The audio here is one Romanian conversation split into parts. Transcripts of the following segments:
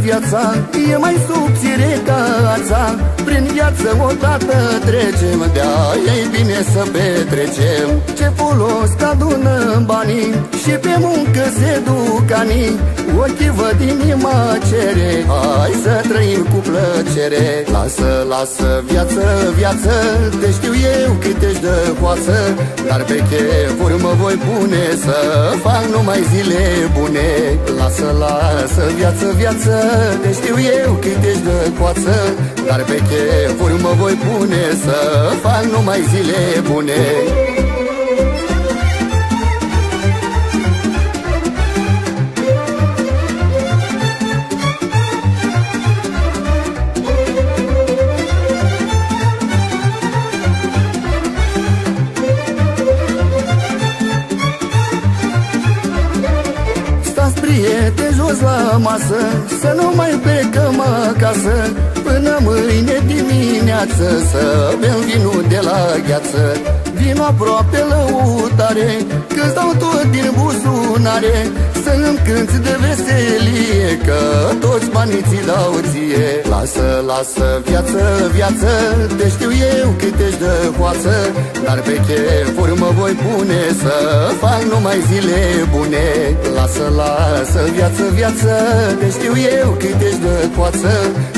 viața E mai subțire ca ața. Prin viață odată trecem De-aia e bine să petrecem. Ce folos că adună banii Și pe muncă se duc anii. Ochii văd inima cere Hai să trăim cu plăcere. Lasă, lasă viață, viață Te știu eu cât ești de coață Dar pe chefuri mă voi pune Să fac numai zile bune. Lasă, lasă viață, viață Te știu eu cât ești de coață Dar pe chefuri mă voi pune Să fac numai zile bune prieteni jos la masă Să nu mai plecăm acasă Până mâine dimineață Să bem vinul de la gheață Vino aproape lăutare Că stau tot din buzunare Să îmi cânti de veselie Că toți banii ți dau ție. Lasă, lasă viață, viață Te știu eu cât ești de hoață Dar pe chefuri mă voi pune Să fac numai zile bune. Lasă, lasă viață, viață Te știu eu cât ești de coață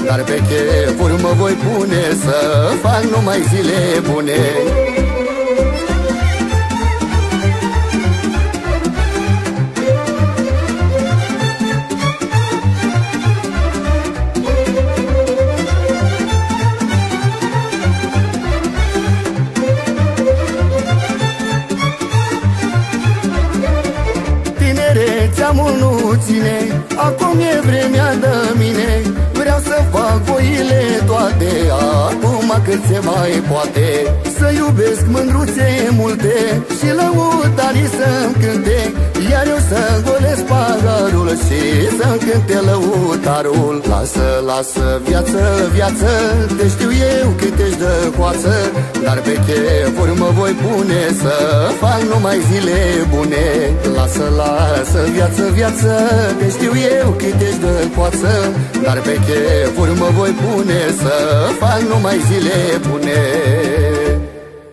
Dar pe chefuri mă voi pune Să fac numai zile bune nu ține Acum e vremea de mine. Vreau să fac voile toate Acum cât se mai poate. Să iubesc mândruțe multe Și lăutarii să-mi cânte. Iar eu să golesc paharul Și să-mi cânte lăutarul. Lasă, lasă viață, viață Te știu eu cât ești de coață. Dar pe chefuri mă voi pune Să fac numai zile bune Lasă, lasă viață, viață Te știu eu cât ești de coață Dar pe chefuri mă voi pune Să fac numai zile bune